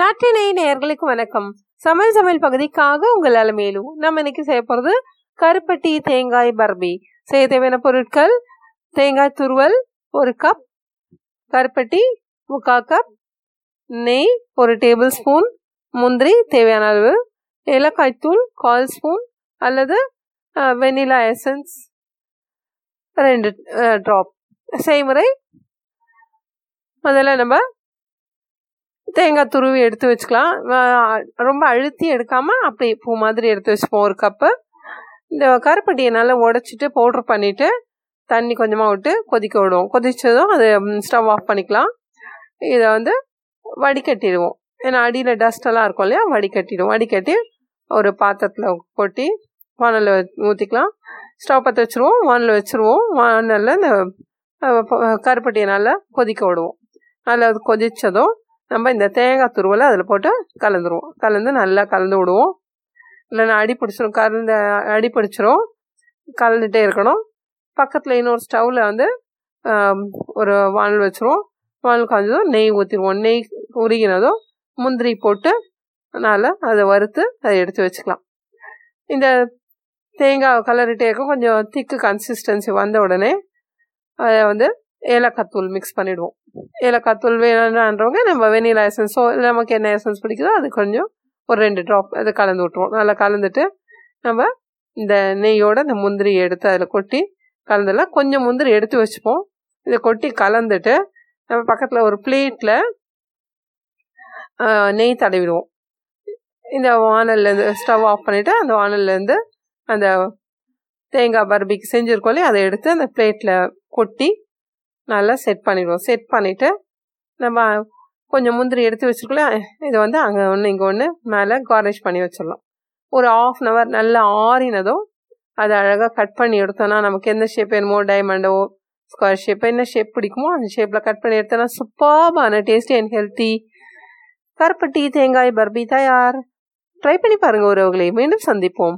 நாட்டினை நேர்களுக்கு வணக்கம். சமையல் சமையல் பகுதிக்காக உங்கள் மேலும் நம்ம இன்னைக்கு செய்ய போகிறது கருப்பட்டி தேங்காய் பர்பி. செய்ய தேவையான பொருட்கள் தேங்காய் துருவல் ஒரு கப் கருப்பட்டி முக்கால் கப் நெய் ஒரு டேபிள் ஸ்பூன் முந்திரி தேவையான அளவு ஏலக்காய் தூள் கால் ஸ்பூன் அல்லது வெனிலா எசன்ஸ் ரெண்டு ட்ராப் செய்முறை முதல்ல நம்ம தேங்காய் துருவி எடுத்து வச்சுக்கலாம். ரொம்ப அழுத்தி எடுக்காமல் அப்படி பூ மாதிரி எடுத்து வச்சுப்போம் ஒரு கப்பு இந்த கருப்பட்டியை நல்லா உடச்சிட்டு பவுட்ரு பண்ணிவிட்டு தண்ணி கொஞ்சமாக விட்டு கொதிக்க விடுவோம். கொதித்ததும் அது ஸ்டவ் ஆஃப் பண்ணிக்கலாம். இதை வந்து வடிகட்டிடுவோம். ஏன்னா அடியில் டஸ்டெல்லாம் இருக்கும் இல்லையா? வடிகட்டிடுவோம். வடிகட்டி ஒரு பாத்திரத்தில் கொட்டி வானலில் ஊற்றிக்கலாம் ஸ்டவ் பற்ற வச்சுருவோம். வானலில் வச்சுருவோம். வானலில் இந்த கருப்பட்டியை நல்லா கொதிக்க விடுவோம். நல்லா கொதித்ததும் நம்ம இந்த தேங்காய் துருவலை அதில் போட்டு கலந்துருவோம். கலந்து நல்லா கலந்து விடுவோம். இல்லைன்னா அடி பிடிச்சிரும் கலந்து அடி பிடிச்சிரும். கலந்துகிட்டே இருக்கணும். பக்கத்தில் இன்னொரு ஸ்டவ்வில் வந்து ஒரு வானல் வச்சுருவோம். வானல் காய்ஞ்சதும் நெய் ஊற்றிடுவோம் நெய் உருகினதும் முந்திரி போட்டு நல்லா அதை வறுத்து அதை எடுத்து வச்சுக்கலாம். இந்த தேங்காய் கலரிட்டே இருக்கும். கொஞ்சம் திக்கு கன்சிஸ்டன்சி வந்த உடனே அதை வந்து ஏலக்காய் தூள் மிக்ஸ் பண்ணிவிடுவோம் ஏலக்காய் தூள் வேணுன்றவங்க நம்ம வெனிலா எசன்ஸோ இல்லை நமக்கு என்ன எசன்ஸ் பிடிக்குதோ அது கொஞ்சம் ஒரு ரெண்டு ட்ராப் அதை கலந்து விட்ருவோம் நல்லா கலந்துட்டு நம்ம இந்த நெய்யோட இந்த முந்திரி எடுத்து அதில் கொட்டி கலந்துடலாம். கொஞ்சம் முந்திரி எடுத்து வச்சுப்போம். இதை கொட்டி கலந்துட்டு நம்ம பக்கத்தில் ஒரு பிளேட்டில் நெய் தடவிடுவோம். இந்த வானல்லேருந்து ஸ்டவ் ஆஃப் பண்ணிவிட்டு அந்த வானல்லேருந்து அந்த தேங்காய் பர்பிக்கு செஞ்சுருக்கோம் இல்லையா? அதை எடுத்து அந்த பிளேட்டில் கொட்டி நல்லா செட் பண்ணிடுவோம். செட் பண்ணிவிட்டு நம்ம கொஞ்சம் முந்திரி எடுத்து வச்சுருக்கோம்ல இதை வந்து அங்கே ஒன்று இங்கே ஒன்று மேலே கார்னிஷ் பண்ணி வச்சிடலாம். ஒரு ஆஃப் அன் ஹவர் நல்லா ஆறினதும் அதை அழகாக கட் பண்ணி எடுத்தோன்னா நமக்கு எந்த ஷேப் வேணுமோ டைமண்டோ ஸ்கொயர் ஷேப் என்ன ஷேப் பிடிக்குமோ அந்த ஷேப்பில் கட் பண்ணி எடுத்தோன்னா சூப்பர்பான டேஸ்டி அண்ட் ஹெல்த்தி கருப்பட்டி தேங்காய் பர்பி தயார். ட்ரை பண்ணி பாருங்கள் உறவுகளை. மீண்டும் சந்திப்போம்.